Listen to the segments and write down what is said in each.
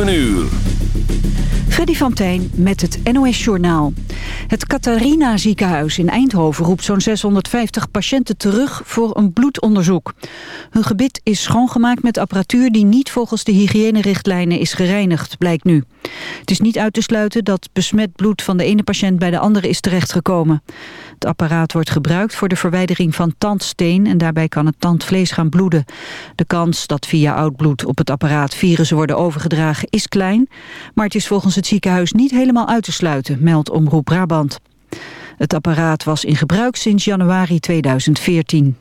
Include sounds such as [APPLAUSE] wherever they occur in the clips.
7 uur. Freddy van Tijn met het NOS-journaal. Het Catharina ziekenhuis in Eindhoven roept zo'n 650 patiënten terug voor een bloedonderzoek. Hun gebit is schoongemaakt met apparatuur die niet volgens de hygiënerichtlijnen is gereinigd, blijkt nu. Het is niet uit te sluiten dat besmet bloed van de ene patiënt bij de andere is terechtgekomen. Het apparaat wordt gebruikt voor de verwijdering van tandsteen en daarbij kan het tandvlees gaan bloeden. De kans dat via oud bloed op het apparaat virussen worden overgedragen is klein, maar het is volgens het ziekenhuis niet helemaal uit te sluiten, meldt Omroep Brabant. Het apparaat was in gebruik sinds januari 2014.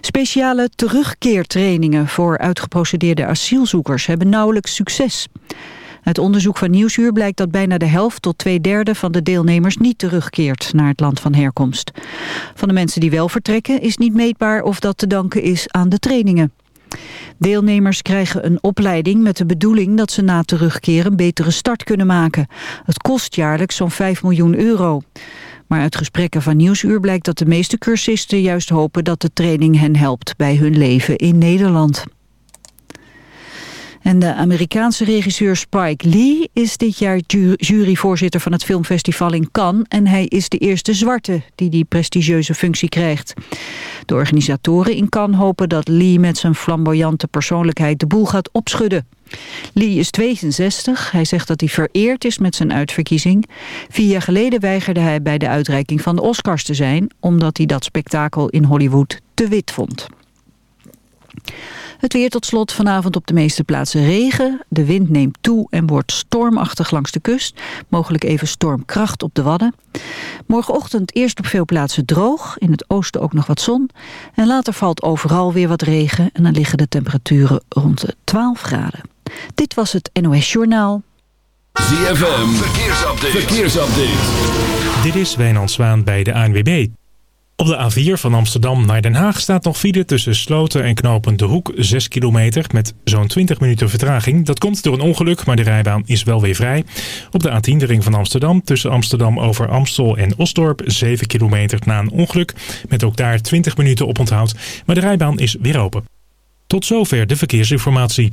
Speciale terugkeertrainingen voor uitgeprocedeerde asielzoekers hebben nauwelijks succes. Uit onderzoek van Nieuwsuur blijkt dat bijna de helft tot twee derde van de deelnemers niet terugkeert naar het land van herkomst. Van de mensen die wel vertrekken is niet meetbaar of dat te danken is aan de trainingen. Deelnemers krijgen een opleiding met de bedoeling dat ze na terugkeren een betere start kunnen maken. Het kost jaarlijks zo'n 5 miljoen euro. Maar uit gesprekken van Nieuwsuur blijkt dat de meeste cursisten juist hopen dat de training hen helpt bij hun leven in Nederland. En de Amerikaanse regisseur Spike Lee is dit jaar juryvoorzitter van het filmfestival in Cannes. En hij is de eerste zwarte die die prestigieuze functie krijgt. De organisatoren in Cannes hopen dat Lee met zijn flamboyante persoonlijkheid de boel gaat opschudden. Lee is 62. Hij zegt dat hij vereerd is met zijn uitverkiezing. Vier jaar geleden weigerde hij bij de uitreiking van de Oscars te zijn... omdat hij dat spektakel in Hollywood te wit vond. Het weer tot slot vanavond op de meeste plaatsen regen. De wind neemt toe en wordt stormachtig langs de kust. Mogelijk even stormkracht op de Wadden. Morgenochtend eerst op veel plaatsen droog. In het oosten ook nog wat zon. En later valt overal weer wat regen. En dan liggen de temperaturen rond de 12 graden. Dit was het NOS Journaal. ZFM, verkeersupdate. verkeersupdate. Dit is Wijnand Zwaan bij de ANWB. Op de A4 van Amsterdam naar Den Haag staat nog file tussen Sloten en Knopen De Hoek 6 kilometer met zo'n 20 minuten vertraging. Dat komt door een ongeluk, maar de rijbaan is wel weer vrij. Op de A10 de ring van Amsterdam tussen Amsterdam over Amstel en Osdorp 7 kilometer na een ongeluk met ook daar 20 minuten op onthoud. Maar de rijbaan is weer open. Tot zover de verkeersinformatie.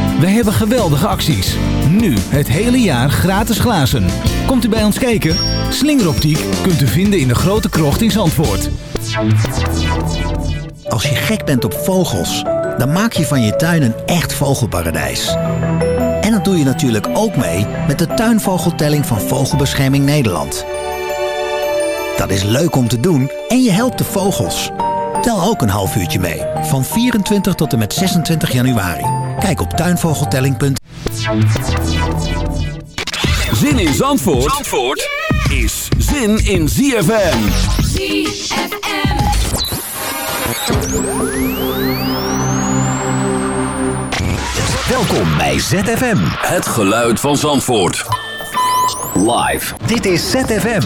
Wij hebben geweldige acties. Nu het hele jaar gratis glazen. Komt u bij ons kijken? Slingeroptiek kunt u vinden in de grote krocht in Zandvoort. Als je gek bent op vogels, dan maak je van je tuin een echt vogelparadijs. En dat doe je natuurlijk ook mee met de tuinvogeltelling van Vogelbescherming Nederland. Dat is leuk om te doen en je helpt de vogels. Tel ook een half uurtje mee, van 24 tot en met 26 januari. Kijk op tuinvogeltelling.nl Zin in Zandvoort, is zin in ZFM. ZFM. Welkom bij ZFM. Het geluid van Zandvoort. Live. Dit is ZFM.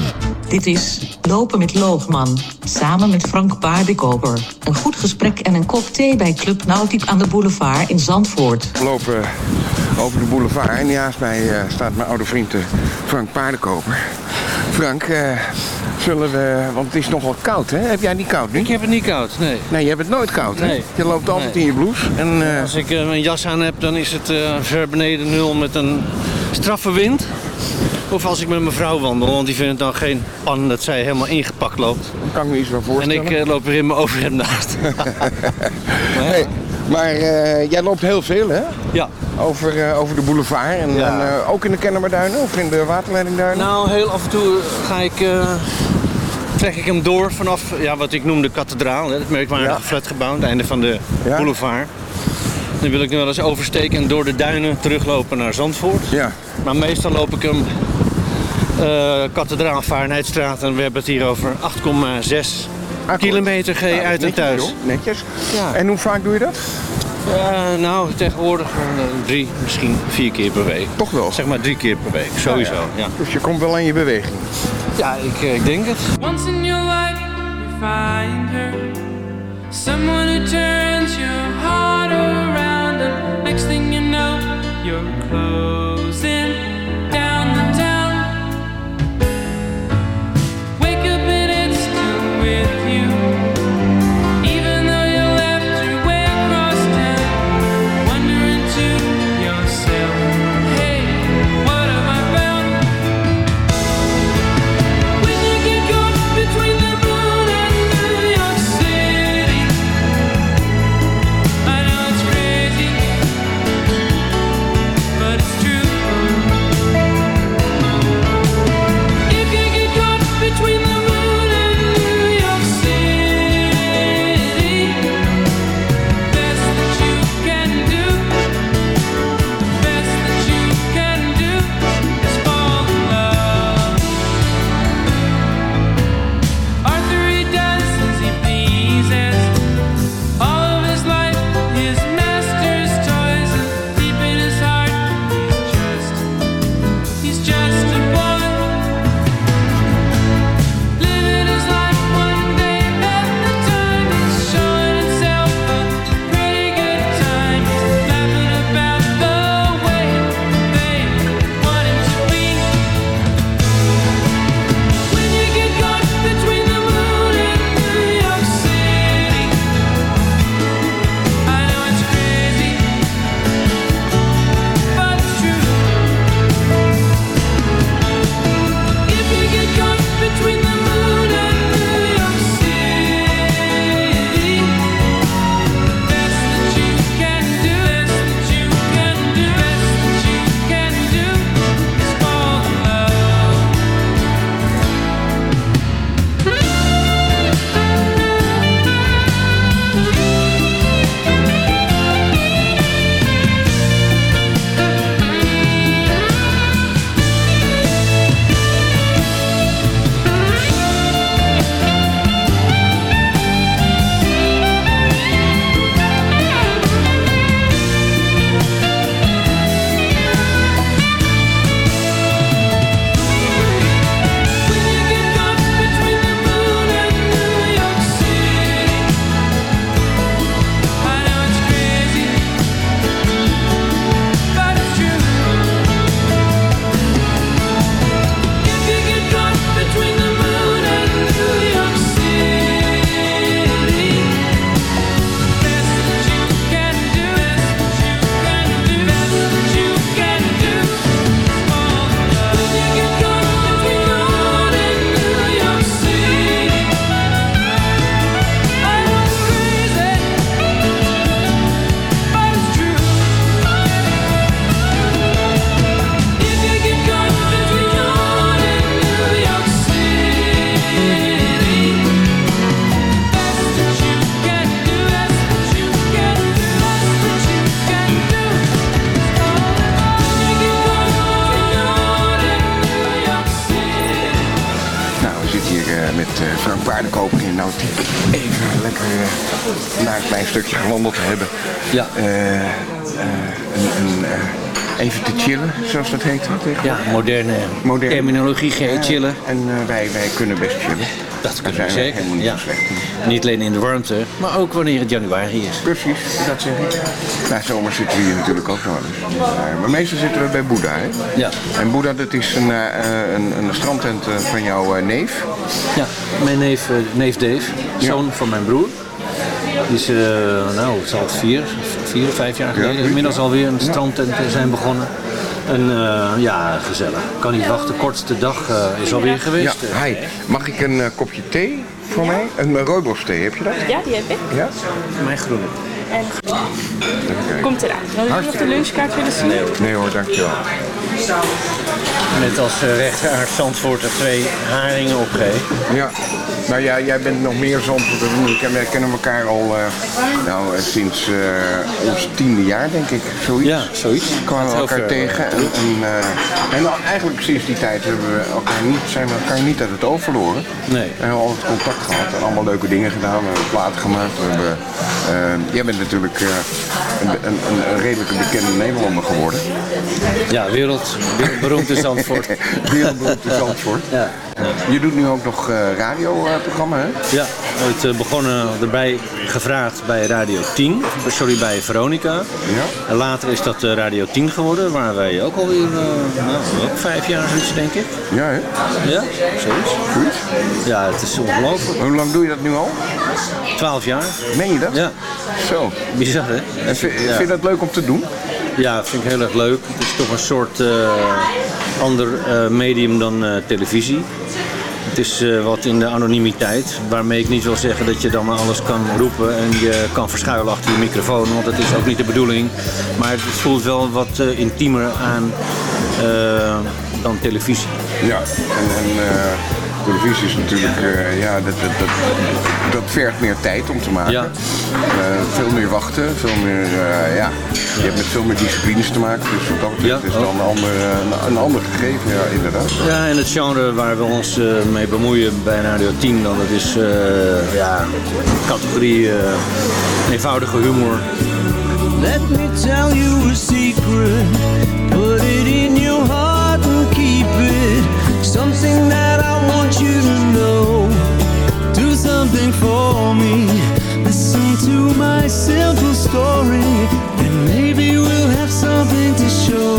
Dit is Lopen met Loogman, samen met Frank Paardenkoper. Een goed gesprek en een kop thee bij Club Nautiek aan de boulevard in Zandvoort. We lopen over de boulevard en naast mij eh, staat mijn oude vriend eh, Frank Paardenkoper. Frank, eh, zullen we... Want het is nogal koud, hè? Heb jij niet koud nu? Ik heb het niet koud, nee. Nee, je hebt het nooit koud, hè? Nee. Je loopt altijd Nee. in je blouse. En, eh, Als ik eh, mijn jas aan heb, dan is het eh, ver beneden nul met een straffe wind. Of als ik met mijn vrouw wandel, want die vindt dan geen pan dat zij helemaal ingepakt loopt. kan ik me iets En voorstellen. ik eh, loop er in mijn overhemd naast. [LAUGHS] [LAUGHS] Hey, maar eh, jij loopt heel veel, hè? Ja. Over, eh, over de boulevard. En, Ja. en, ook in de Kennemerduinen of in de waterleidingduinen? Nou, heel af en toe ga ik, trek ik hem door vanaf ja, wat ik noem de kathedraal. Hè, het merkwaardige flatgebouw, aan het einde van de boulevard. Dan wil ik nu wel eens oversteken en door de duinen teruglopen naar Zandvoort. Ja. Maar meestal loop ik hem eh kathedraal en we hebben het hier over 8,6 kilometer G Nou, uit en thuis. joh. Netjes. Ja. En hoe vaak doe je dat? Eh, nou, tegenwoordig eh, drie, misschien vier keer per week. Toch wel? Zeg maar drie keer per week, sowieso. Ja, Ja, ja. Dus je komt wel aan je beweging. ja. ik, ik denk het. Once in your life, you find her. Someone who turns your heart around. And next thing you know, you're closing gewandeld te hebben. Ja. Eh, eh, een, een, eh, even te chillen, zoals dat heet. Ja, moderne, terminologie, geen Ja, chillen. En wij, wij kunnen best chillen. Dat kunnen we zeker. helemaal niet Ja. Niet alleen in de warmte, maar ook wanneer het januari is. Precies, dat zeg ik. Na zomer zitten we hier natuurlijk ook nog wel eens. Maar, meestal zitten we bij Boeddha, hè? Ja. En Boeddha, dat is een, een, een strandtent van jouw neef. Ja, mijn neef, neef Dave, zoon van mijn broer. Die is, eh, nou, het zal het vier, vier, vijf jaar geleden inmiddels alweer een strandtent zijn begonnen. En eh, ja, gezellig. Kan niet wachten. Kortste dag eh, is alweer geweest. Ja, hi. Mag ik een kopje thee voor mij? Een uh, rooibosthee, heb je dat? Ja, die heb ik. Ja? Mijn groene. En komt eraan. Wil je nog de lunchkaart willen zien? Nee hoor, dankjewel. Net als uh, rechter Zandvoort er twee haringen opgeeft. Ja, nou ja, jij bent nog meer Zandvoort dan ik. En wij kennen elkaar al uh, nou, uh, sinds uh, ons tiende jaar, denk ik. Zoiets. Ja, zoiets. Kwamen we elkaar tegen. En, en, en nou, eigenlijk sinds die tijd hebben we elkaar niet, zijn we elkaar niet uit het oog verloren. Nee. We hebben altijd contact gehad en allemaal leuke dingen gedaan. We hebben platen gemaakt. We hebben, jij bent natuurlijk een, een, een, redelijke bekende Nederlander geworden. Ja, wereld, wereldberoemd in Zandvoort. [LAUGHS] wereldberoemd in Zandvoort. Ja. Je doet nu ook nog uh, radioprogramma, hè? Ja, ooit uh, begonnen erbij gevraagd bij Radio 10, sorry, bij Veronica. Ja. En later is dat uh, Radio 10 geworden, waar wij ook alweer, nou, ook vijf jaar zoiets, denk ik. Ja, hè? Ja, zoiets. Zoiets? Ja, het is ongelooflijk. Hoe lang doe je dat nu al? Twaalf jaar. Meen je dat? Ja. Zo. Bizar, hè? En vind, ja. vind je dat leuk om te doen? Ja, vind ik heel erg leuk. Het is toch een soort uh, ander uh, medium dan uh, televisie. Het is wat in de anonimiteit, waarmee ik niet wil zeggen dat je dan alles kan roepen en je kan verschuilen achter je microfoon, want dat is ook niet de bedoeling. Maar het voelt wel wat intiemer aan dan televisie. Ja, en, en televisie is natuurlijk, uh, ja, dat, dat, dat, dat vergt meer tijd om te maken. Ja. Uh, veel meer wachten, veel meer, uh, ja. Je hebt met veel meer disciplines te maken, dus wat dat betreft Ja, is dan een ander, een, een ander gegeven, ja, inderdaad. Ja, en het genre waar we ons uh, mee bemoeien bij Radio 10, dan, dat is uh, ja, categorie eenvoudige humor. Let me tell you a secret, For me. Listen to my simple story, and maybe we'll have something to show.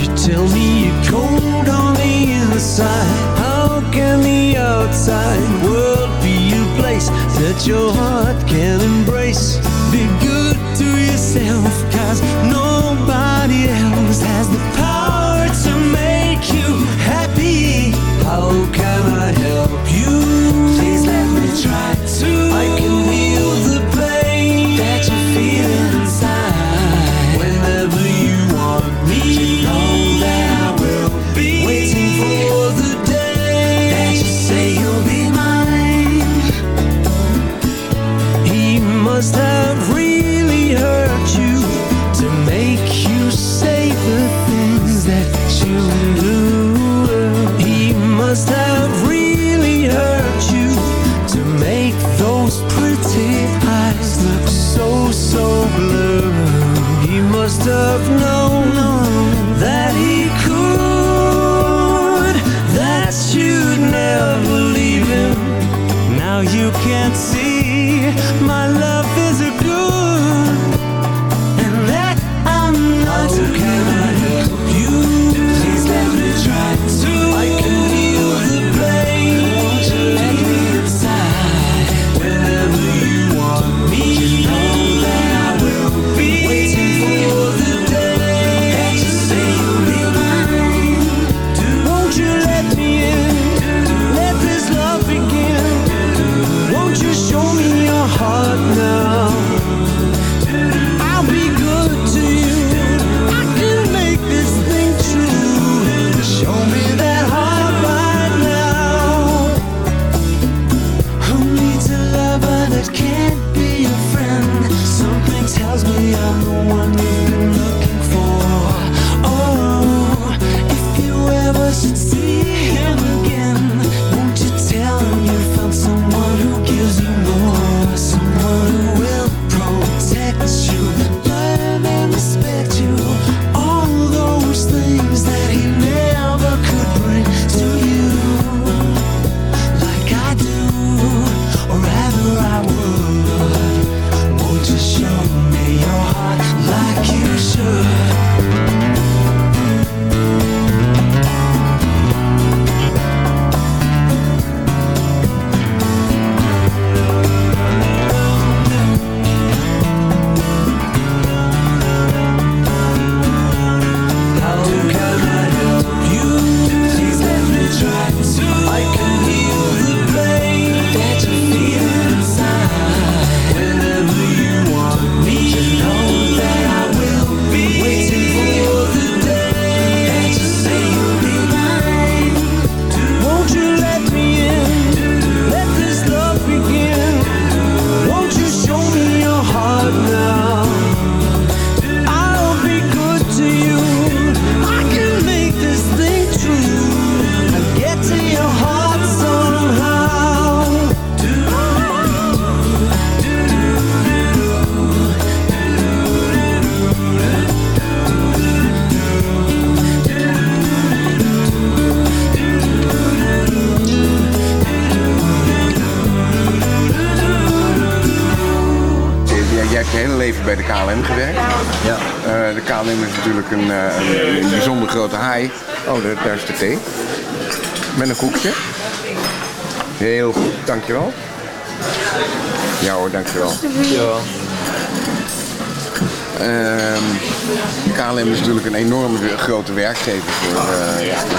You tell me you're cold on the inside. How can the outside world be a place that your heart can embrace? Be good to yourself, cause nobody else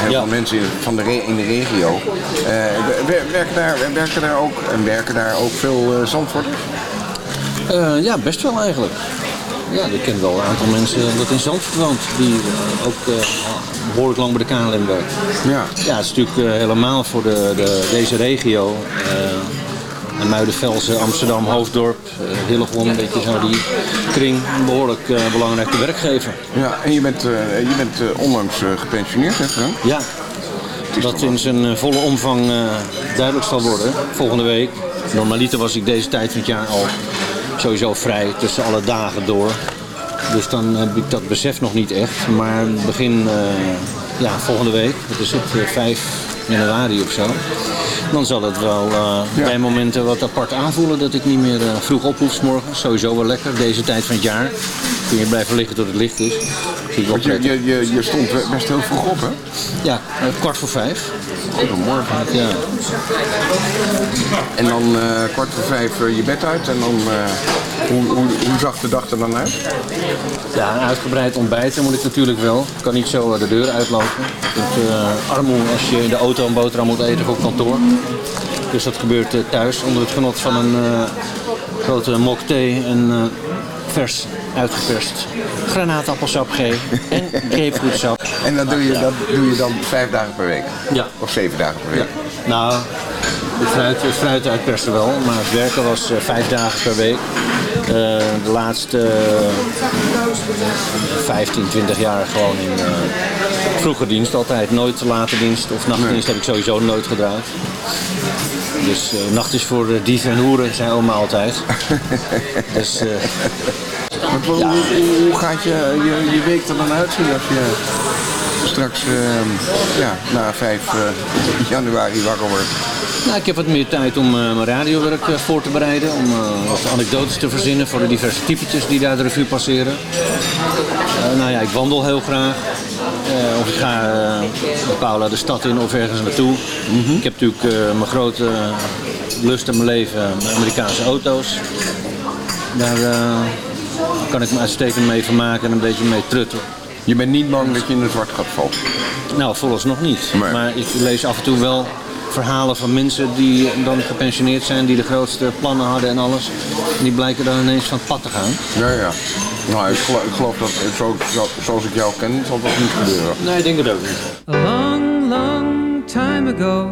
eh, ja, veel mensen in, van de re- in de regio. Eh, wer- werken, daar, werken daar ook en werken daar ook veel uh, Zandvoorters? Eh, ja, best wel eigenlijk. Ja, ik ken wel een aantal mensen dat in Zandvoort woont, die eh, ook eh, behoorlijk lang bij de KLM werken. Ja. Ja, het is natuurlijk eh, helemaal voor de, de, deze regio. eh Muidenvelsen, Amsterdam, Hoofddorp, eh Hillegom, een beetje zo die kring, een behoorlijk eh, belangrijke werkgever. Ja, en je bent, eh, je bent onlangs gepensioneerd, hè Frank? Ja, dat in zijn volle omvang duidelijk zal worden volgende week. Normaliter was ik deze tijd van het jaar al sowieso vrij tussen alle dagen door. Dus dan heb ik dat besef nog niet echt. Maar begin ja, volgende week, dat is het, eh, 5 januari of zo. Dan zal het wel eh, bij momenten wat apart aanvoelen dat ik niet meer eh, vroeg op hoef 's morgens. Sowieso wel lekker, deze tijd van het jaar. Kun je blijven liggen tot het licht is. Je, je, je, je stond best heel vroeg op, hè? Ja, eh, kwart voor vijf. Goedemorgen. Ja. En dan eh, kwart voor vijf eh, je bed uit en dan, hoe, hoe, hoe zag de dag er dan uit? Ja, een uitgebreid ontbijten moet ik natuurlijk wel. Ik kan niet zo de deur uitlopen. Het uh, armoe als je in de auto een boterham moet eten of op kantoor. Dus dat gebeurt thuis onder het genot van een grote mok thee en vers uitgeperst granaatappelsap G en grapefruitsap. En dat doe, je, dat doe je dan vijf dagen per week? Ja. Of zeven dagen per week? Nou, het fruit, het fruit uitpersen wel, maar het werken was eh, vijf dagen per week. Eh, de laatste eh, 15, 20 jaar gewoon in eh, vroege dienst altijd. Nooit late dienst of nachtdienst heb ik sowieso nooit gedraaid. Dus eh, nacht is voor eh, dieven en hoeren, zijn oma altijd. [LAUGHS] dus, eh, Want hoe, hoe, hoe gaat je, je, je week er dan uitzien als je straks eh, ja, na 5 eh, januari wakker wordt? Nou, ik heb wat meer tijd om eh, mijn radiowerk eh, voor te bereiden. Om wat anekdotes te verzinnen voor de diverse typetjes die daar de revue passeren. Nou ja, ik wandel heel graag. Of ik ga met Paula de stad in of ergens naartoe. Ik heb natuurlijk mijn grote lust in mijn leven, mijn Amerikaanse auto's. Daar kan ik me uitstekend mee vermaken en een beetje mee trutten. Je bent niet bang dat je in een zwart gat valt? Nou, vooralsnog niet. Maar ik lees af en toe wel verhalen van mensen die dan gepensioneerd zijn, die de grootste plannen hadden en alles. En die blijken dan ineens van het pad te gaan. Ja, ja. Nou, ik geloof, ik geloof dat zo, zo- zoals ik jou ken, zal dat niet gebeuren. Nee, ik denk het ook niet. A long, long time ago,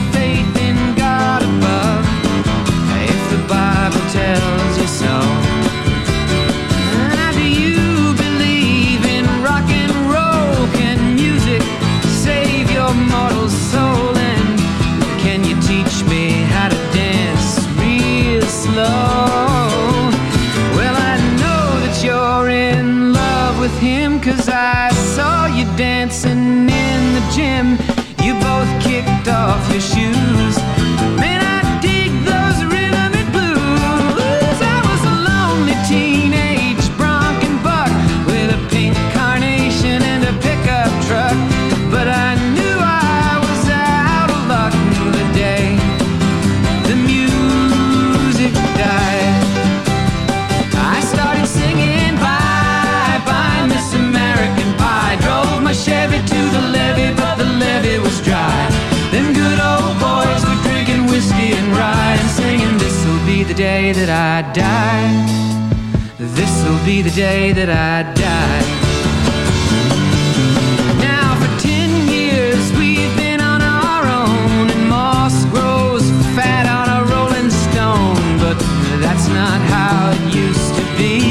be the day that I die. Now for ten years we've been on our own, and moss grows fat on a rolling stone, but that's not how it used to be.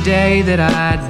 the day that I'd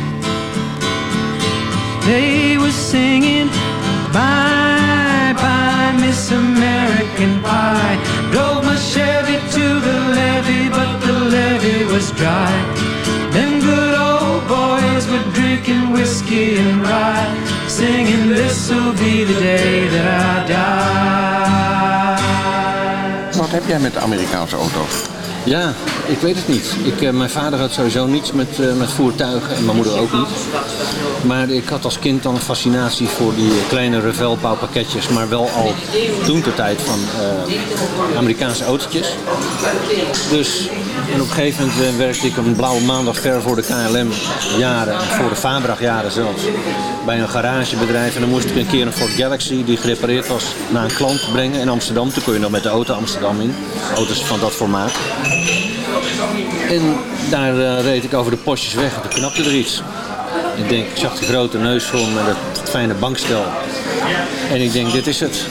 They were singing, Bye, bye, Miss American Pie. Drove my Chevy to the levee, but the levee was dry. Them good old boys were drinking whiskey and rye, singing, This'll be the day that I die. Wat heb jij met Amerikaanse auto's? Ja, ik weet het niet. Ik, eh, mijn vader had sowieso niets met, eh, met voertuigen en mijn moeder ook niet. Maar ik had als kind dan een fascinatie voor die kleine Revelpauw-pakketjes, maar wel al toen de tijd van eh, Amerikaanse autootjes. Dus en op een gegeven moment werkte ik een blauwe maandag ver voor de KLM jaren, en voor de Fabrag jaren zelfs, bij een garagebedrijf. En dan moest ik een keer een Ford Galaxy die gerepareerd was naar een klant brengen in Amsterdam. Toen kon je nog met de auto Amsterdam in, auto's van dat formaat. En daar eh, reed ik over de postjes weg en toen knapte er iets. Ik denk, ik zag die grote neusvorm met het fijne bankstel. En ik denk, dit is het.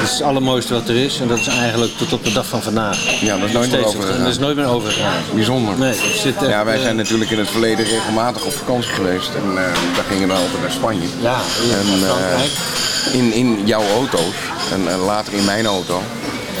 Dit is het allermooiste wat er is. En dat is eigenlijk tot op de dag van vandaag. Ja, dat is nooit meer overgegaan. het- Dat is nooit meer overgegaan. Bijzonder. Nee, het zit echt, ja, wij eh, zijn natuurlijk in het verleden regelmatig op vakantie geweest. En eh, daar gingen we altijd naar Spanje. Ja, en, eh, in, in jouw auto's. En later in mijn auto.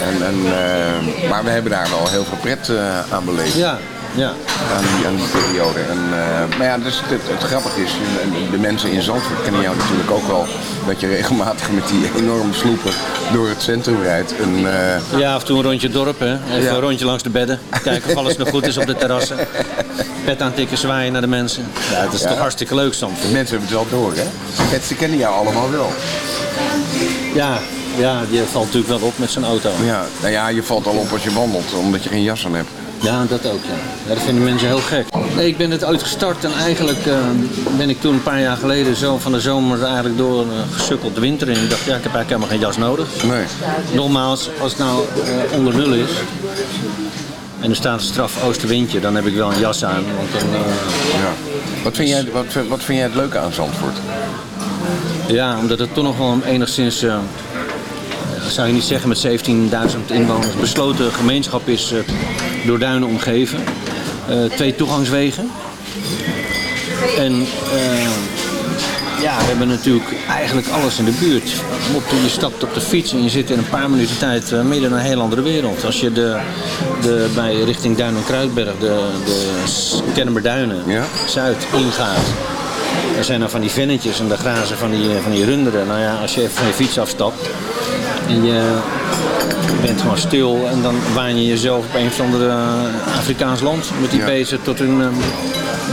En, en, eh, maar we hebben daar wel heel veel pret eh, aan beleefd. Ja, ja. Aan die, aan die periode. En, eh, maar ja, dus het, het grappige is, en de mensen in Zandvoort kennen jou natuurlijk ook wel, dat je regelmatig met die enorme sloepen door het centrum rijdt. En, eh, Ja, af en toe een rondje dorp, hè. Even Ja. een rondje langs de bedden. Kijken of alles nog goed is op de terrassen. [LAUGHS] Pet aantikken, zwaaien naar de mensen. Ja, dat is Ja. toch hartstikke leuk, Stamford. de mensen hebben het wel door, hè? Het, ze kennen jou allemaal wel. Ja, ja, die valt natuurlijk wel op met zijn auto. Ja, nou ja, je valt al op als je wandelt, omdat je geen jas aan hebt. Ja, dat ook, ja. ja. Dat vinden mensen heel gek. Nee, ik ben het uitgestart en eigenlijk eh, ben ik toen een paar jaar geleden zo van de zomer eigenlijk door eh, gesukkeld de winter in. Ik dacht, ja, ik heb eigenlijk helemaal geen jas nodig. Nee. Nogmaals, als het nou eh, onder nul is en er staat een straf oostenwindje, dan heb ik wel een jas aan. Want dan, eh, Ja. Wat vind, jij, wat, wat vind jij het leuke aan Zandvoort? Ja, omdat het toch nog wel enigszins, eh, zou je niet zeggen met 17.000 inwoners, besloten gemeenschap is door duinen omgeven. Twee toegangswegen. En ja, we hebben natuurlijk eigenlijk alles in de buurt. Op, je stapt op de fiets en je zit in een paar minuten tijd eh, midden in een heel andere wereld. Als je de, de, bij richting Duin en Kruidberg, de, de Kennemerduinen, Zuid ingaat. Er zijn dan van die vennetjes en de grazen van die, van die runderen. Nou ja, als je even van je fiets afstapt en je bent gewoon stil en dan waan je jezelf op een of ander eh, Afrikaans land met die Ja. beesten tot hun eh,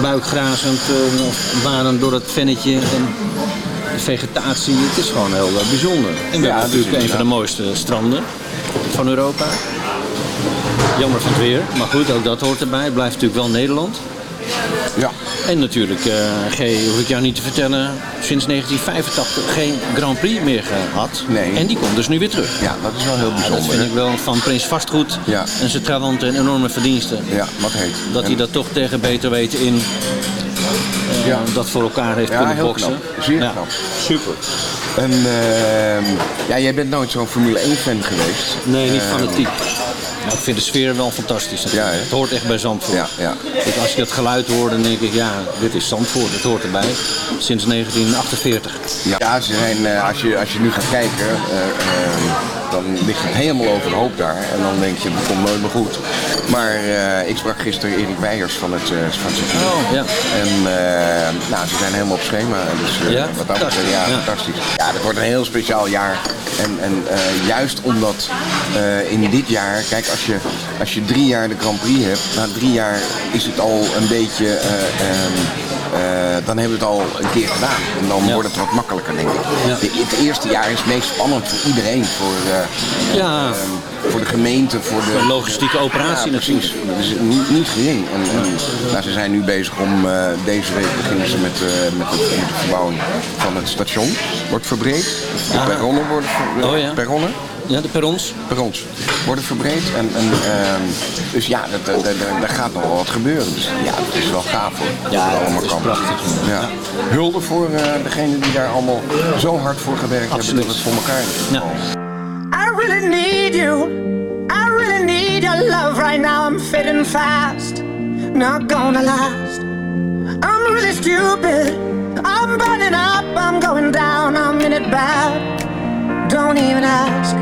buik grazend eh, of waren door dat vennetje en de vegetatie. Het is gewoon heel eh, bijzonder. En we Ja, hebben dat is natuurlijk een van de mooiste stranden van Europa. Jammer van het weer, maar goed, ook dat hoort erbij. Het blijft natuurlijk wel Nederland. Ja. En natuurlijk, eh G, hoef ik jou niet te vertellen, sinds 1985 geen Grand Prix meer gehad. Nee. En die komt dus nu weer terug. Ja, dat is wel heel Ja, bijzonder. dat vind ik wel van Prins Vastgoed Ja. en zijn trawanten een enorme verdienste. Ja, wat heet. Dat hij dat toch tegen beter weten in eh, Ja. dat voor elkaar heeft Ja, kunnen heel boksen. knap. Zeer Ja. knap. Super. En ehm, ja, jij bent nooit zo'n Formule 1 fan geweest. Nee, niet Ehm, fanatiek. Maar ik vind de sfeer wel fantastisch. Ja, hè? het hoort echt bij Zandvoort. Ja, ja. Ik, als je dat geluid hoort, dan denk ik, ja, dit is Zandvoort. Het hoort erbij. Sinds 1948. Ja, ze zijn, eh, als, je, als je nu gaat kijken, eh, eh, dan ligt het helemaal overhoop daar. En dan denk je, dat komt nooit meer goed. Maar eh, ik sprak gisteren Erik Weijers van het, van het circuit. Oh, ja. En eh, nou, ze zijn helemaal op schema. Dus Ja? wat dat betreft, ja, Ja. fantastisch. Ja, dat wordt een heel speciaal jaar. En, en juist omdat in dit jaar, kijk, als je, als je drie jaar de Grand Prix hebt, na drie jaar is het al een beetje, ehm, eh, dan hebben we het al een keer gedaan. En dan Ja. wordt het wat makkelijker, denk ik. Ja. De- het eerste jaar is het meest spannend voor iedereen. Voor, eh, Ja. ehm, voor de gemeente, voor de... Een logistieke operatie precies. Dat is niet, niet gering. En, en, nou, ze zijn nu bezig om, eh, deze week beginnen ze met, eh, met, het, met de verbouwing van het station. Wordt verbreed. De Ah. perronnen worden ver, Oh ja. perronnen. Ja, de perrons. Perrons worden verbreed. En, en, ehm, dus ja, dat, dat, dat- daar gaat nog wel wat gebeuren. Dus ja, het is wel gaaf hoor. Ja, dat allemaal kan. Ja. Hulde voor eh degenen die daar allemaal zo hard voor gewerkt hebben dat het voor elkaar is. I really need you. Love right now. I'm fading fast. Not gonna last. I'm really stupid. I'm burning up. I'm going down. I'm in it bad. Don't even ask.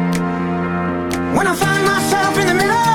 When I find myself in the middle,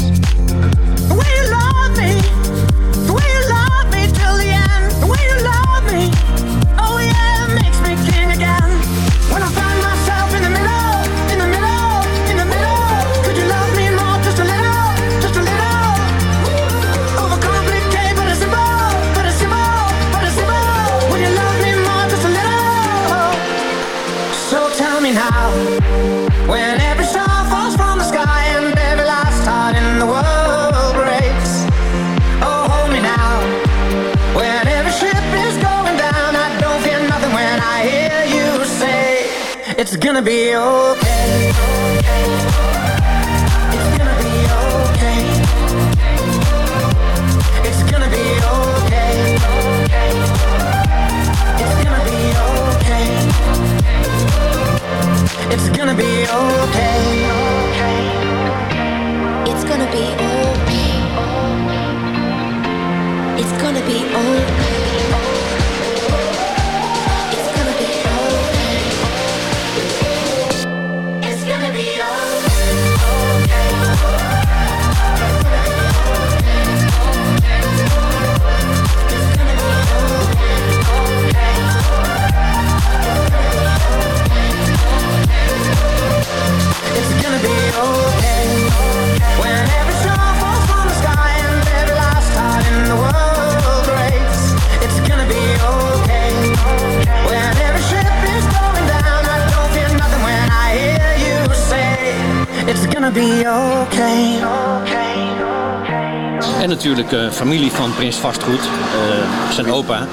Familie van Prins Vastgoed, eh, zijn opa.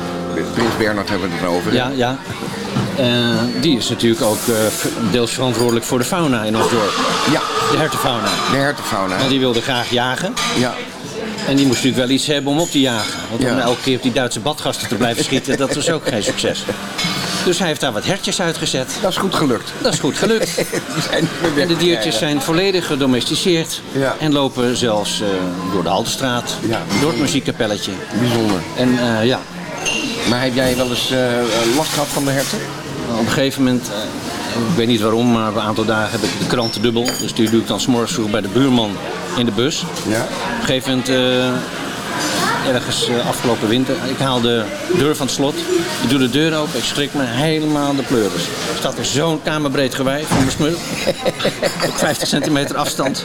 Prins Bernhard hebben we het over. hè? Ja, ja. Eh, die is natuurlijk ook eh, deels verantwoordelijk voor de fauna in ons dorp. Ja. De hertenfauna. De hertenfauna. En die wilde graag jagen. Ja. En die moest natuurlijk wel iets hebben om op te jagen. Want om Ja. elke keer op die Duitse badgasten te blijven schieten, dat was ook geen succes. Dus hij heeft daar wat hertjes uitgezet. Dat is goed gelukt. Dat is goed gelukt. [LAUGHS] Die zijn En de diertjes zijn volledig gedomesticeerd. Ja. En lopen zelfs eh, door de Haltestraat. Ja. Door het muziekkapelletje. Bijzonder. En eh, ja, Maar heb jij wel eens eh, last gehad van de herten? op een gegeven moment, ik weet niet waarom, maar een aantal dagen heb ik de kranten dubbel. Dus die doe ik dan s'morgens vroeg bij de buurman in de bus. Ja. Op een gegeven moment, ergens eh, afgelopen winter, ik haal de deur van het slot. Ik doe de deur open, ik schrik me helemaal de pleuris. Er staat er zo'n kamerbreed gewei van mijn smul. Op 50 centimeter afstand.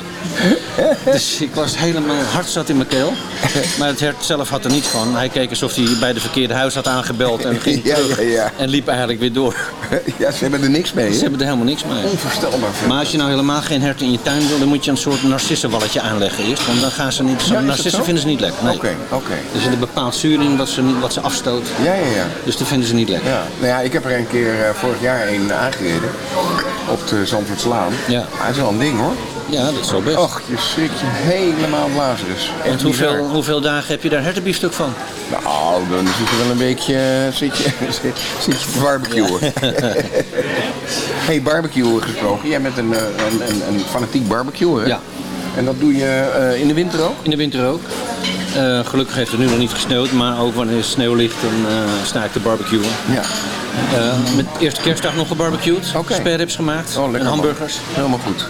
Dus ik was helemaal, hart zat in mijn keel. Maar het hert zelf had er niets van. Hij keek alsof hij bij de verkeerde huis had aangebeld en ging Ja, terug. ja, ja. En liep eigenlijk weer door. Ja, ze hebben er niks mee. Ze hebben er helemaal niks mee. Onvoorstelbaar. Maar als je nou helemaal geen herten in je tuin wil, dan moet je een soort narcissenwalletje aanleggen eerst. Want dan gaan ze niet. Narcissen zo? vinden ze niet lekker. Nee. Oké. Er zit een bepaald zuur in wat ze, wat ze afstoot. Ja, ja, ja. Dus dat vinden ze niet lekker. Ja, nou ja, ik heb er een keer eh, vorig jaar een aangereden op de Zandvoortslaan. Ja. Maar het is wel een ding hoor. Ja, dat is zo best. Och, je schrik je helemaal Lazarus. Want hoeveel, hoeveel dagen heb je daar hertenbiefstuk van? Nou, dan zit je wel een weekje zit je, [LAUGHS] zit, zit je te barbecuen. [LAUGHS] hey, barbecuen gesproken. Jij bent een, eh, een, een, een fanatiek barbecuer, hè? Ja. En dat doe je eh, in de winter ook? In de winter ook. Eh, gelukkig heeft het nu nog niet gesneeuwd, maar ook wanneer er sneeuw ligt, dan eh, sta ik te barbecuen. Ja. Eh, met eerste kerstdag nog gebarbecued, okay. spareribs gemaakt Oh, en lekker hamburgers. man. Helemaal goed.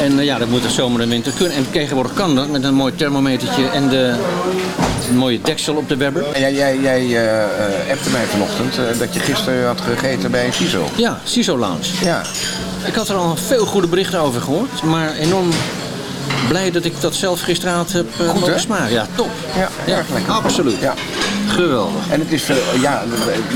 En ja, dat moet de zomer en winter kunnen. En tegenwoordig kan dat met een mooi thermometertje en de, een mooie deksel op de Webber. En jij, jij, jij appte mij vanochtend dat je gisteren had gegeten bij CISO. Ja, CISO Lounge. Ja. Ik had er al veel goede berichten over gehoord, maar enorm blij dat ik dat zelf gisteravond heb eh, Goed, mogen hè? smaken. Ja, top. Ja, Ja, erg lekker. absoluut. Ja. Geweldig. En het is, veel- ja,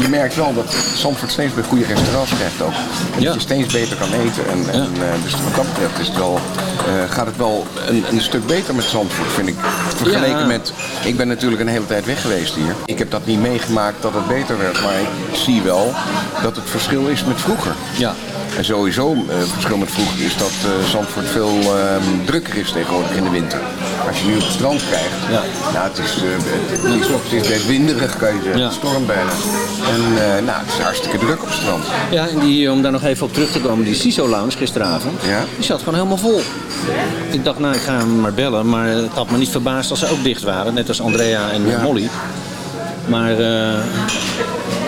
je merkt wel dat Zandvoort steeds bij goede restaurants krijgt ook. En dat je steeds beter kan eten. En, en, eh, dus wat dat betreft is het wel, eh, gaat het wel een, een stuk beter met Zandvoort, vind ik. Vergeleken Ja. met, ik ben natuurlijk een hele tijd weg geweest hier. Ik heb dat niet meegemaakt dat het beter werd, maar ik zie wel dat het verschil is met vroeger. Ja. En sowieso, eh, verschil met vroeger is dat eh, Zandvoort veel ehm, drukker is tegenwoordig in de winter. Als je nu op het strand krijgt, Ja. nou, het, is, eh, het, is, het is best winderig, kan je zeggen. Ja. Het stormt bijna. En nou, het is hartstikke druk op het strand. Ja, en die, om daar nog even op terug te komen, die CISO Lounge gisteravond, die zat gewoon helemaal vol. Ik dacht, nou, ik ga hem maar bellen, maar het had me niet verbaasd als ze ook dicht waren, net als Andrea en Ja. Molly. Maar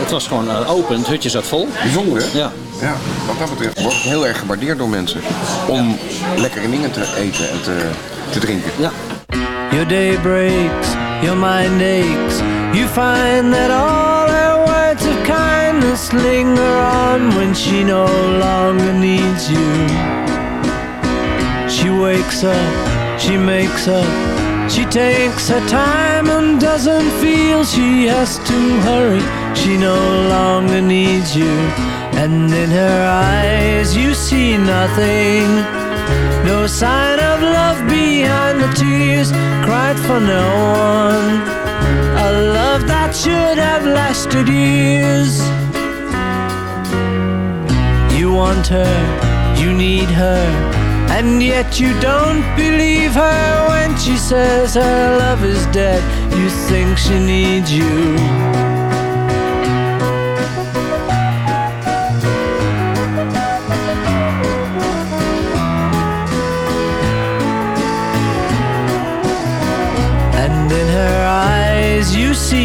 het was gewoon open, het hutje zat vol. Bijzonder, hè? Ja. Ja, wat dat betreft wordt het heel erg gewaardeerd door mensen. Om lekkere dingen te eten en te, te drinken. Ja. Your day breaks, your mind aches. You find that all her words of kindness linger on when she no longer needs you. She wakes up, she makes up, she takes her time and doesn't feel she has to hurry. She no longer needs you, and in her eyes you see nothing. No sign of love behind the tears cried for no one. A love that should have lasted years. You want her, you need her, and yet you don't believe her when she says her love is dead. You think she needs you.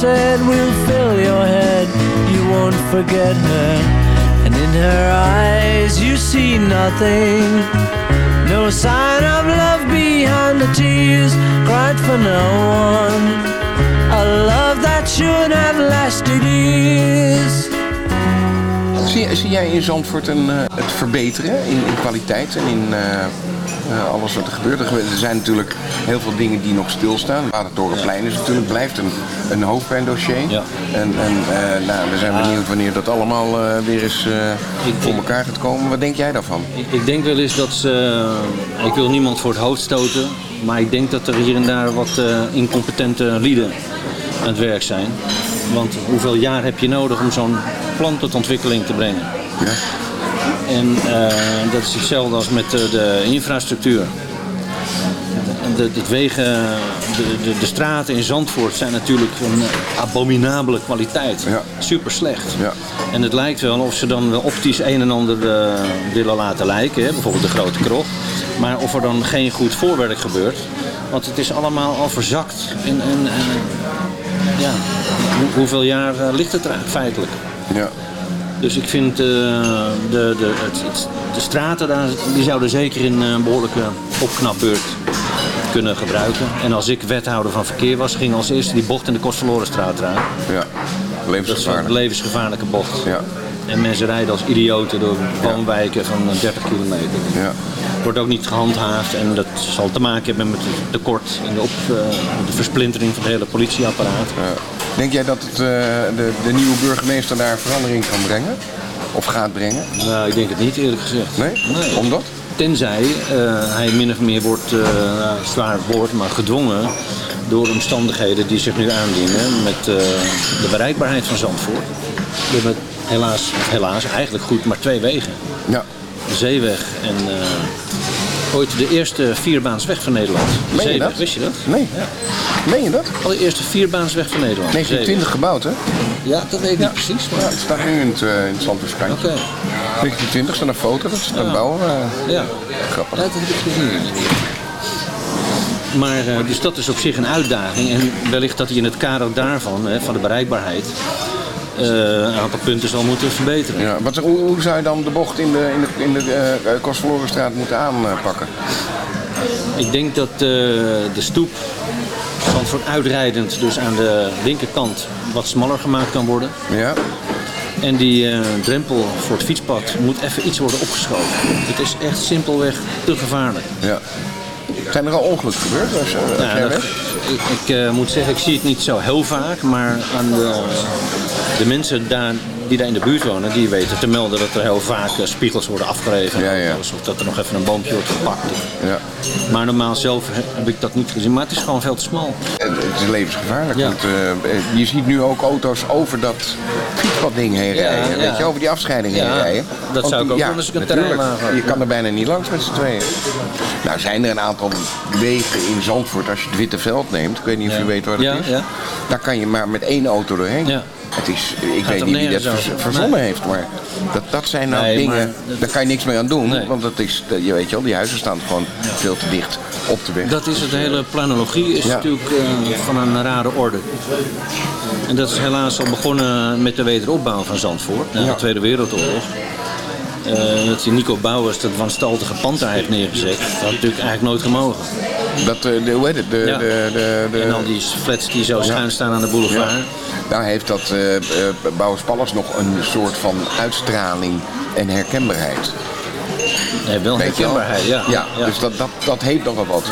said will fill your head. You won't forget her, and in her eyes you see nothing. No sign of love behind the tears cried for no one. A love that should have lasted years. Zie, zie jij in Zandvoort een, eh, het verbeteren in, in kwaliteit en in eh, eh, alles wat er gebeurt? Er zijn natuurlijk heel veel dingen die nog stilstaan. Watertorenplein is natuurlijk, blijft een, een hoofdpijndossier. En, en eh, nou, we zijn benieuwd wanneer dat allemaal eh, weer eens voor elkaar gaat komen. Wat denk jij daarvan? Ik, ik denk wel eens dat ze. Ik wil niemand voor het hoofd stoten. Maar ik denk dat er hier en daar wat incompetente lieden aan het werk zijn. Want hoeveel jaar heb je nodig om zo'n plan tot ontwikkeling te brengen? Ja. En eh, dat is hetzelfde als met de, de infrastructuur. De, de wegen, de, de, de straten in Zandvoort zijn natuurlijk een abominabele kwaliteit. Super slecht. En het lijkt wel of ze dan optisch een en ander eh, willen laten lijken. Hè? Bijvoorbeeld de grote krocht. Maar of er dan geen goed voorwerk gebeurt. Want het is allemaal al verzakt. En, en, en, ja, hoe- hoeveel jaar eh, ligt het er feitelijk? Ja. Dus ik vind eh, de, de, het, het- de straten daar, die zouden zeker in eh, een behoorlijke opknapbeurt kunnen gebruiken. En als ik wethouder van verkeer was, ging als eerste die bocht in de Kostverlorenstraat eraan. Ja, Dat is een levensgevaarlijke bocht. Ja. En mensen rijden als idioten door woonwijken van eh, 30 kilometer. Ja. Wordt ook niet gehandhaafd en dat zal te maken hebben met het tekort en de, op, eh, de versplintering van het hele politieapparaat. Denk jij dat het, eh, de, de nieuwe burgemeester daar verandering kan brengen? Of gaat brengen? Nou, ik denk het niet eerlijk gezegd. Nee? Omdat? Tenzij eh, hij min of meer wordt, nou, zwaar woord, maar gedwongen door omstandigheden die zich nu aandienen met de bereikbaarheid van Zandvoort. We hebben helaas, helaas eigenlijk goed maar twee wegen. Ja. De zeeweg en eh, ooit de eerste vierbaansweg van Nederland. De Meen je zeeweg, dat? wist je dat? Nee. Meen je dat? Al de eerste vierbaansweg van Nederland. 1920 gebouwd, hè? Ja, dat weet ik niet precies. Maar... Ja, het staat nu in het, uh, in het Zandvoortskantje. 1920 staat een foto, dat is een bouwen. eh, Ja. Grappig. Ja, dat heb ik gezien. Maar, dus dat is op zich een uitdaging. En wellicht dat hij in het kader daarvan, hè, van de bereikbaarheid, een aantal punten zal moeten verbeteren. Ja, wat, hoe, hoe zou je dan de bocht in de, in de, in de eh, Kostverlorenstraat moeten aanpakken? Ik denk dat eh, de stoep Zandvoort uitrijdend, dus aan de linkerkant, wat smaller gemaakt kan worden. Ja. En die eh, drempel voor het fietspad moet even iets worden opgeschoven. Het is echt simpelweg te gevaarlijk. Ja. Zijn er al ongelukken gebeurd? Als, als jij dat- ik ik eh, moet zeggen, ik zie het niet zo heel vaak, maar aan de, de mensen daar, die daar in de buurt wonen, die weten te melden dat er heel vaak eh, spiegels worden afgereven. Of dat er nog even een boompje wordt gepakt. Ja. Maar normaal zelf heb ik dat niet gezien, maar het is gewoon veel te smal. Het is levensgevaarlijk. Ja. Want, eh, je ziet nu ook auto's over dat fietspadding heen Ja, rijden. ja. Weet je, over die afscheiding heen Ja, rijden. dat zou ik ook doen als ik een had. Je kan er bijna niet langs met z'n tweeën. Nou zijn er een aantal wegen in Zandvoort. Als je het Witte Veld neemt, ik weet niet of je weet waar Ja, is. ja. Daar kan je maar met één auto doorheen. Het is, ik Gaat weet niet wie dat vers- verzonnen heeft, maar dat, dat zijn nou Nee, dingen, daar kan je niks mee aan doen. Want dat is, je weet je wel, die huizen staan gewoon veel te dicht op de weg. Dat is het hele planologie is Ja. natuurlijk eh, van een rare orde. En dat is helaas al begonnen met de wederopbouw van Zandvoort na de Tweede Wereldoorlog. Eh, dat die Nico Bouwers dat wanstaltige pand daar heeft neergezet. Dat had natuurlijk eigenlijk nooit gemogen. Dat, eh, de, hoe heet het? De, Ja. de, de, de, En al die flats die zo schuin staan aan de boulevard. Daar heeft dat eh, Bouwers Palace nog een soort van uitstraling en herkenbaarheid. Nee, wel Weet je wel? herkenbaarheid, ja. Ja, dus dat, dat, dat heeft nog wel wat.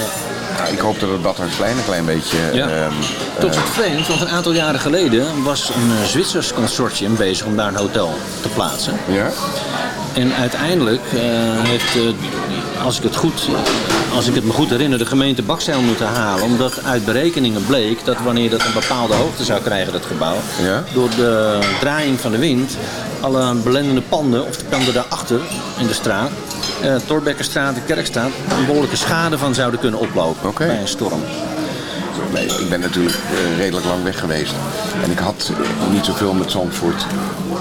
Nou, ik hoop dat het Badhuisplein een klein beetje... Ja. ehm, Tot het vreemd, want een aantal jaren geleden was een Zwitsers consortium bezig om daar een hotel te plaatsen. Ja? En uiteindelijk heeft, als, ik het goed, als ik het me goed herinner, de gemeente bakzeil moeten halen. Omdat uit berekeningen bleek dat wanneer dat een bepaalde hoogte zou krijgen, dat gebouw. Ja? Door de draaiing van de wind, alle belendende panden, of de panden daarachter in de straat, eh Torbekkerstraat en Kerkstraat, een behoorlijke schade van zouden kunnen oplopen bij een storm. Ik ben natuurlijk eh, redelijk lang weg geweest. En ik had niet zoveel met Zandvoort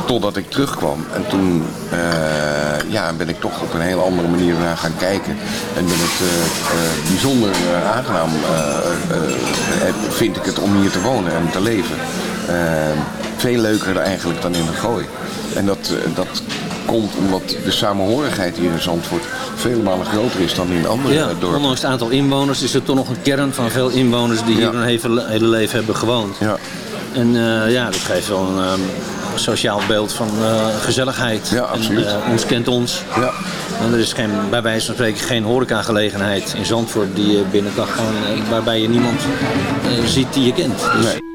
totdat ik terugkwam. En toen eh, ja, ben ik toch op een heel andere manier naar gaan kijken. En ben het eh, bijzonder aangenaam, vind ik het om hier te wonen en te leven. Veel leuker eigenlijk dan in de gooi. En dat, dat komt omdat de samenhorigheid hier in Zandvoort vele malen groter is dan in andere Ja, eh, dorpen. ondanks het aantal inwoners is er toch nog een kern van veel inwoners die hier hun hele, hele leven hebben gewoond. Ja. En eh, ja, dat geeft wel een ehm, sociaal beeld van eh, gezelligheid. Ja, absoluut. En, ons kent ons. Ja. En er is geen, bij wijze van spreken geen horecagelegenheid in Zandvoort die je binnen kan gaan waarbij je niemand ziet die je kent. Dus, Back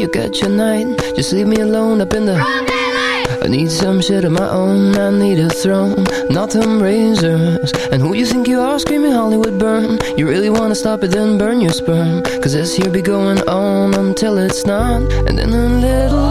get your night. Just leave me alone up in the. I need some shit of my own. I need a throne, not them razors. And who you think you are screaming Hollywood burn? You really wanna stop it, then burn your sperm. Cause this here be going on until it's not. And then a little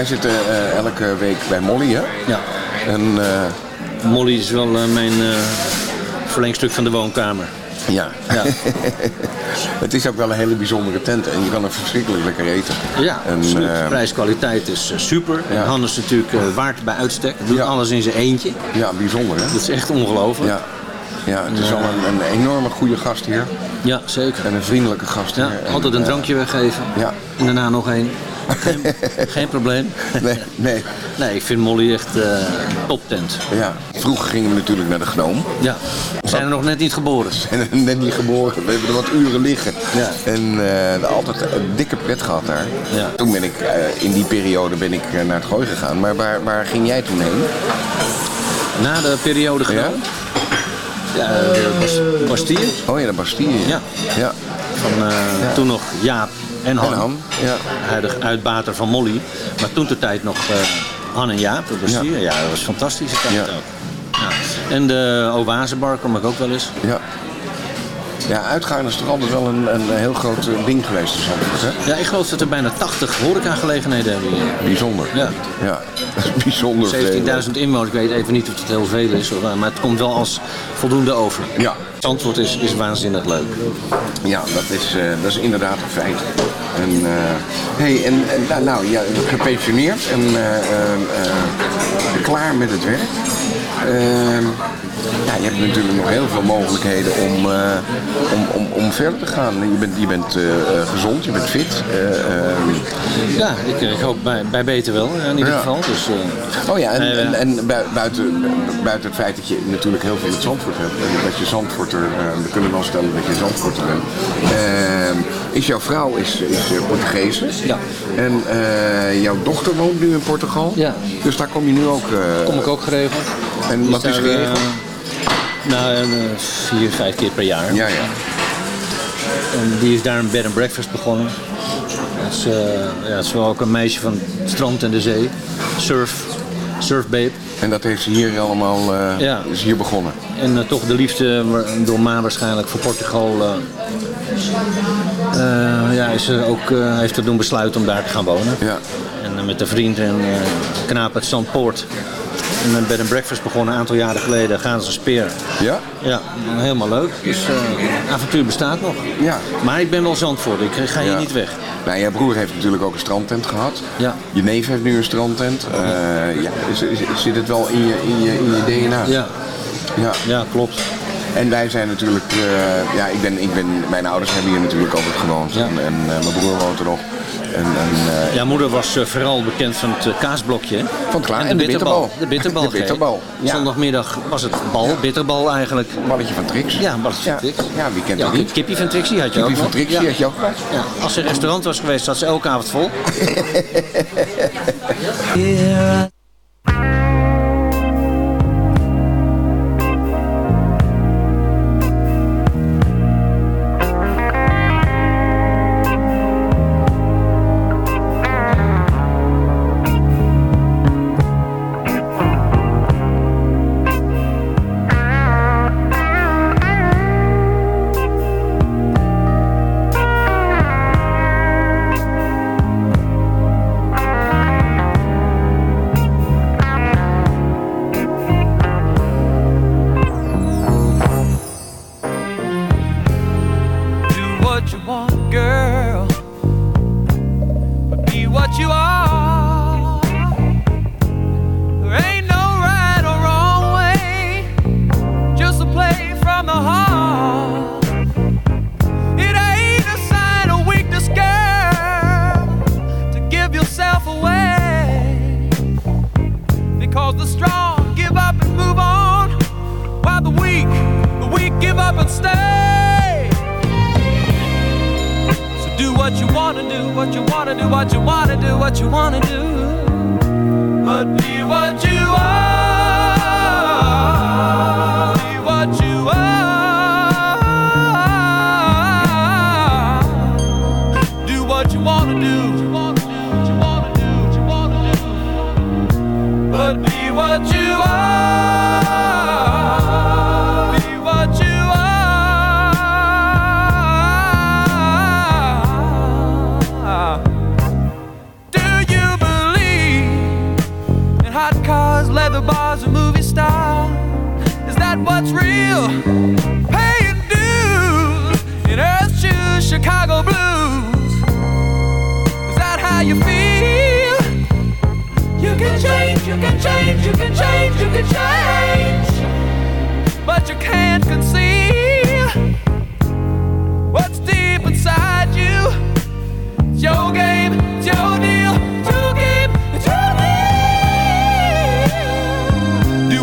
Jij zit eh, eh, elke week bij Molly, hè? Ja. En, Molly is wel eh, mijn eh, verlengstuk van de woonkamer. Ja. Ja. [LAUGHS] het is ook wel een hele bijzondere tent en je kan er verschrikkelijk lekker eten. Ja, En, absoluut. eh, Prijskwaliteit is eh, super. En Hannes is natuurlijk eh, waard bij uitstek. Doet alles in zijn eentje. Ja, bijzonder hè? Dat is echt ongelooflijk. Ja. Ja, het is eh, een, een enorme goede gast hier. Ja, zeker. En een vriendelijke gast Ja, hier. Altijd een eh, drankje weggeven. Ja. En daarna nog één. Geen, geen probleem. Nee, nee. Nee, ik vind Molly echt eh toptent. Ja, vroeger gingen we natuurlijk naar de Gnoom. Ja, we zijn er nog net niet geboren. zijn er net niet geboren. We hebben er wat uren liggen. Ja. En eh, altijd een dikke pret gehad daar. Ja. Toen ben ik, eh, in die periode ben ik naar het gooi gegaan. Maar waar, waar ging jij toen heen? Na de periode gedaan? Ja, de Bas- Bastille. Oh ja, de Bastille. Ja. ja. Van toen nog Jaap en Han. En Han, ja. Huidig uitbater van Molly. Maar toen de tijd nog eh, Han en Jaap, de Bastille. Ja. dat was een fantastische tijd Ja. ook. Ja. En de Oasebar kom ik ook wel eens. Ja. Ja, uitgaan is toch altijd wel een, een heel groot eh, ding geweest in Zandvoort, hè? Ja, ik geloof dat er bijna 80 horecagelegenheden hebben hier. Bijzonder. Ja. Ja, [LAUGHS] dat is bijzonder veel. 17.000 inwoners, ik weet even niet of het heel veel is, maar het komt wel als voldoende over. Ja. Zandvoort is, is waanzinnig leuk. Ja, dat is, eh, dat is inderdaad een feit. En, eh, hey, en, en nou, nou, ja, gepensioneerd en klaar met het werk. Ja, je hebt natuurlijk nog heel veel mogelijkheden om, eh, om, om, om verder te gaan. Je bent, je bent eh, eh, gezond, je bent fit. eh, ehm, Ja, ik, ik hoop bij, bij beter wel in ieder Ja. geval. Dus, Oh ja, en, en, en bui- buiten, buiten het feit dat je natuurlijk heel veel met Zandvoort hebt. En dat je Zandvoorter, we kunnen wel stellen dat je Zandvoorter bent. Ehm, is jouw vrouw is, is Portugese. Ja. En jouw dochter woont nu in Portugal. Ja. Dus daar kom je nu ook... kom ik ook geregeld. En wat is geregeld? Nou, eh, vier, vijf keer per jaar. Ja, ja. En die is daar een bed and breakfast begonnen. Dat is, eh, ja, is wel ook een meisje van het strand en de zee. Surf, surfbabe. En dat heeft ze hier allemaal eh, Ja. is hier begonnen. En toch de liefde door Ma waarschijnlijk voor Portugal. ja, is ze ook, heeft er doen besluiten om daar te gaan wonen. Ja. En met een vriend en knaap uit Zandpoort. En een bed and breakfast begonnen een aantal jaren geleden. Gaan als een speer. Ja? Ja, helemaal leuk. Dus eh avontuur bestaat nog. Ja. Maar ik ben wel Zandvoort. Ik ga hier Ja. niet weg. Nou, jouw broer heeft natuurlijk ook een strandtent gehad. Ja. Je neef heeft nu een strandtent. Eh, ja, zit het wel in je, in je, in je DNA? Ja. Ja. Ja, klopt. En wij zijn natuurlijk, eh, ja, ik ben, ik ben, mijn ouders hebben hier natuurlijk altijd gewoond. En, en eh, mijn broer woont er nog. En, en, eh, Jouw moeder was eh, vooral bekend van het eh, kaasblokje. hè? Van klaar. En En de de bitterbal. De bitterbal. De bitterbal. [LAUGHS] Zondagmiddag was het bal, bitterbal eigenlijk. Balletje van Trix. Ja, balletje van Trix. Ja, wie kent Ja, dat niet? Kippie van Trixie had je Kippie ook van nog. Trixie Ja. had je ook. Ja. Als er een restaurant was geweest, zat ze elke avond vol. [LAUGHS]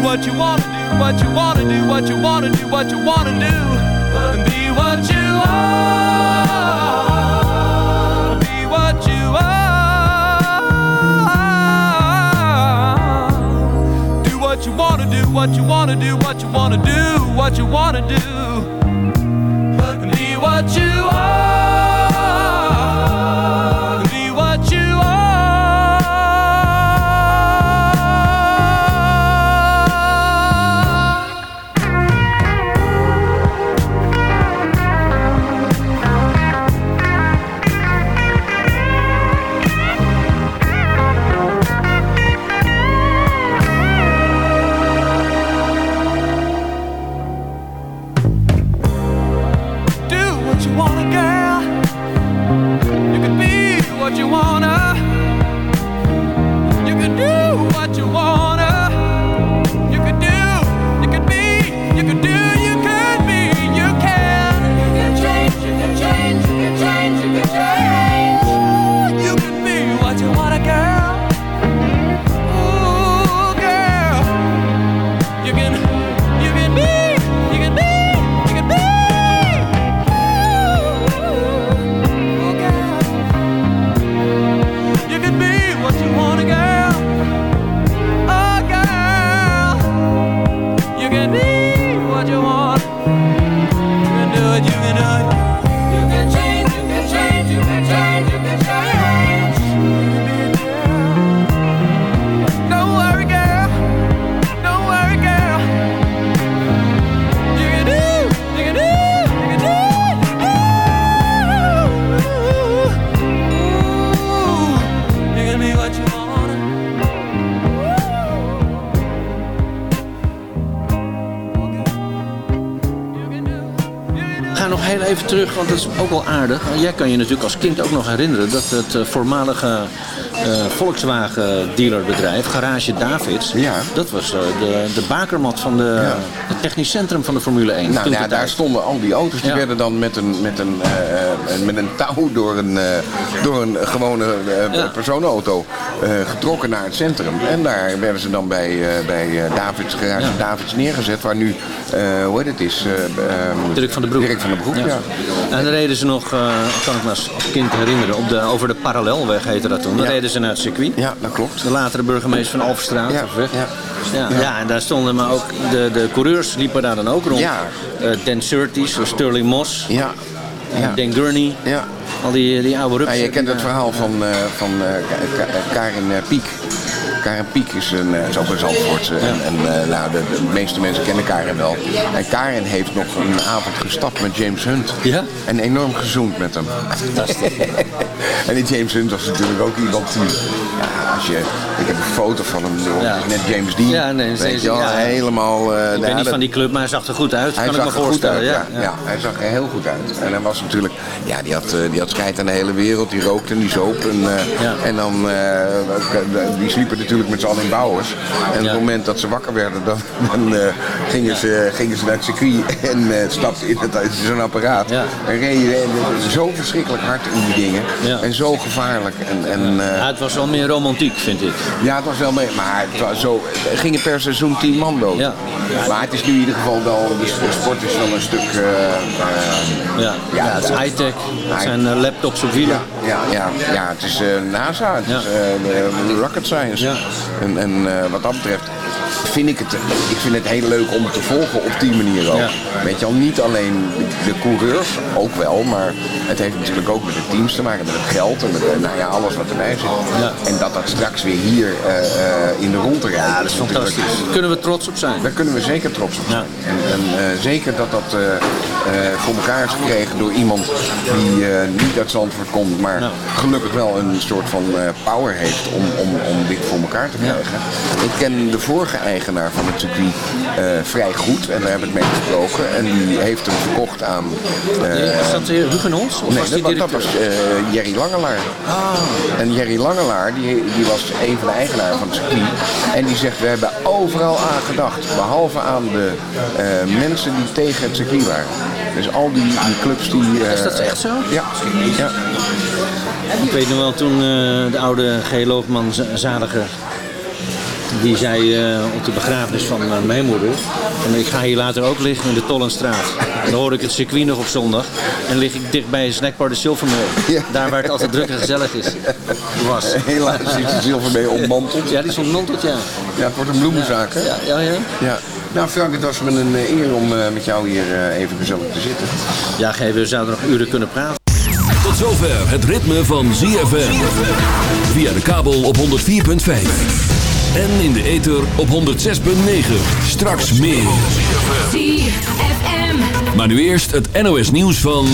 what you wanna do, what you wanna do, what you wanna do, what you wanna do. And be what you are. Be what you are. Do what you wanna do, what you wanna do, what you wanna do, what you wanna do. And be what you even terug, want dat is ook wel aardig. Jij kan je natuurlijk als kind ook nog herinneren dat het eh, voormalige eh, Volkswagen dealerbedrijf, Garage Davids, dat was eh, de, de bakermat van de, het technisch centrum van de Formule 1. Nou, ja, daar stonden al die auto's. Die Ja. werden dan met een, met een, met een touw door een, door een gewone personenauto getrokken naar het centrum. En daar werden ze dan bij, eh, bij eh, Davids, garage Davids neergezet. Waar nu, eh, hoe heet het is? eh, ehm, Dirk van den Broek. Dirk van den Broek, ja. Ja. En dan reden ze nog, eh, kan ik me als kind herinneren, op de, over de parallelweg heette dat toen. Dan reden ze naar het circuit. Ja, dat klopt. De latere burgemeester van Alverstraat. Ja, of weg. ja. Ja, Ja. en daar stonden maar ook, de, de coureurs liepen daar dan ook rond. Ja. Eh, Dan Surtees, Sterling Moss, Ja. Ja. Dan Gurney. Ja. Al die, die oude rups. Ja, je kent het verhaal van, eh, van eh, Ka- Ka- Karin eh, Piek. Karin Piek is, een, eh, is ook een Zandvoortse. En, en eh, nou, de, de meeste mensen kennen Karin wel. En Karin heeft nog een avond gestapt met James Hunt. Ja? En enorm gezoend met hem. [LAUGHS] en die James Hunt was natuurlijk ook iemand die... Ja, als je, ik heb een foto van hem, Ja. net James Dean. Ja, nee, weet je wel, ja. helemaal... eh, Ik ben ja, niet van die club, maar hij zag er goed uit. hij kan zag ik me er voorstellen. uit, ja. ja, hij zag er heel goed uit. En hij was natuurlijk, ja, die had, die had scheid aan de hele wereld. Die rookte en die zoop. En, eh, en dan, die sliepen natuurlijk met z'n allen in bouwers. En op het moment dat ze wakker werden, dan, dan eh, gingen, ze, gingen ze naar het circuit [LAUGHS] en eh, stapten in, zo'n apparaat. En reden eh, zo verschrikkelijk hard in die dingen. En zo gevaarlijk. En, en, het was wel meer romantiek, vind ik. ja, het was wel mee, maar het was zo, er gingen per seizoen tien man dood. Maar het is nu in ieder geval wel, de sport is wel een stuk... Ja, ja, het is high-tech. Het zijn laptops op wielen. ja, ja, ja, het is NASA, het is de rocket science. En, en eh, wat dat betreft vind ik het, ik vind het heel leuk om het te volgen op die manier ook. Ja. Weet je al, niet alleen de, de coureurs, ook wel, maar het heeft natuurlijk ook met de teams te maken, met het geld en met eh, nou ja, alles wat erbij zit. En dat dat straks weer hier eh, in de rondte rijdt. Ja, dat is fantastisch. Daar kunnen we trots op zijn. Daar kunnen we zeker trots op zijn. En, en eh, zeker dat dat voor elkaar is gekregen door iemand die eh, niet uit Zandvoort komt, maar gelukkig wel een soort van eh, power heeft om, om, om dit voor elkaar te krijgen. Ik ken de vorige eigenaar van het circuit eh, vrij goed en daar heb ik mee gesproken. En die heeft hem verkocht aan... eh, Is dat? Of nee, was dat, dat was eh, Jerry Langelaar. En Jerry Langelaar, die, die was een van de eigenaren van het circuit. En die zegt, we hebben overal aan gedacht. Behalve aan de eh, mensen die tegen het circuit waren. Dus al die, die clubs die... eh, Is dat echt zo? Ja. ja. Ik weet nog wel toen eh, de oude G. Loogman Z- Zadiger die zei eh, op de begrafenis van eh, mijn moeder van, ik ga hier later ook liggen in de Tollenstraat. En dan hoor ik het circuit nog op zondag en lig ik dicht bij Snackbar de Silvermill. Daar waar het altijd druk en gezellig is. Was. [LAUGHS] Helaas is de Silvermee ontmanteld. Ja, die is ontmanteld, ja. Ja, het wordt een bloemenzaak, hè? Ja, ja, ja. Ja. Nou Frank, het was me een eh, eer om eh, met jou hier eh, even gezellig te zitten. Ja, G, we zouden nog uren kunnen praten. Tot zover het ritme van ZFM. Via de kabel op 104.5. En in de ether op 106.9. Straks meer. Maar nu eerst het NOS nieuws van...